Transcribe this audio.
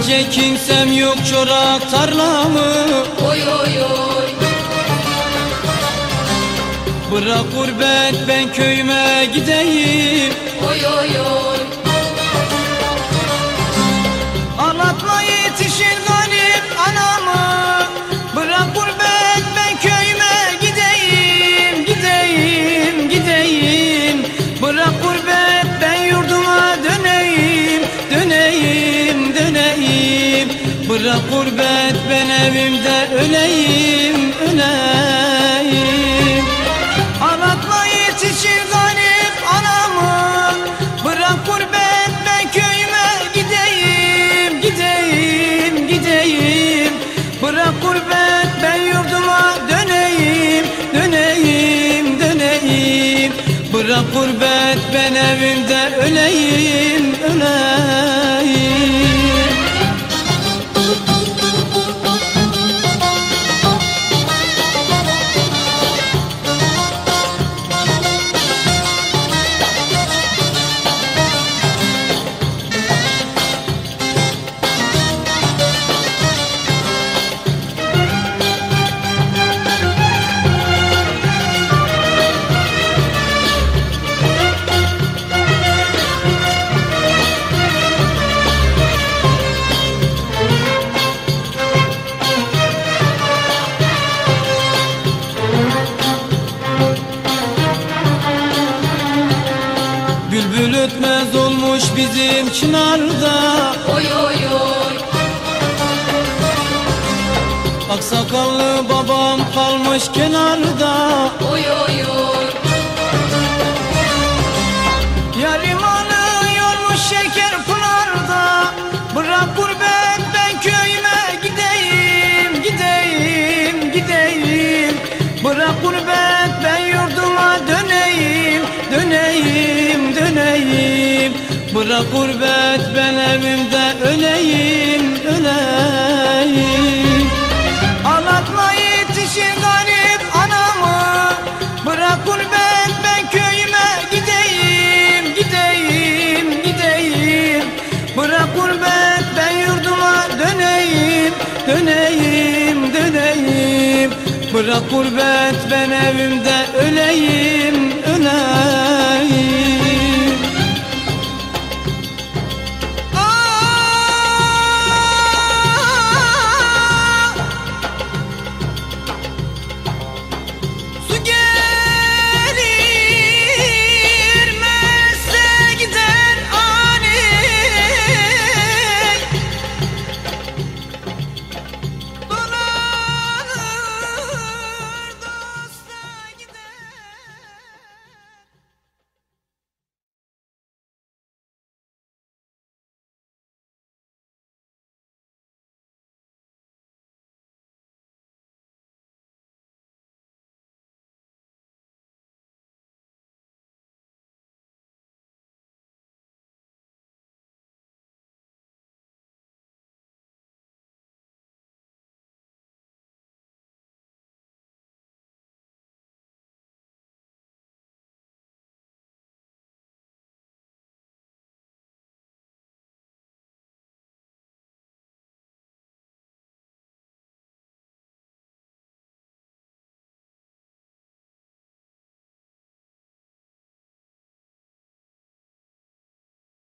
Dönecek kimsem yok çorak tarlamı. Oy oy oy. Bırak gurbet ben köyüme gideyim. Oy oy oy Bırak gurbet ben evimde öleyim öleyim. Anlatma yetişir galip anamı Bırak gurbet ben köyüme gideyim Gideyim gideyim. Bırak gurbet ben yurduma döneyim Döneyim döneyim. Bırak gurbet ben evimde öleyim Ötmez olmuş bizim çınarda. Oy oy oy. Aksakallı babam kalmış kenarda. Oy oy oy gurbet ben evimde öleyim öleyim. Anlatma yetişir garip anamı Bırak gurbet ben köyüme gideyim Gideyim gideyim. Bırak gurbet ben yurduma döneyim Döneyim döneyim. Bırak gurbet ben evimde öleyim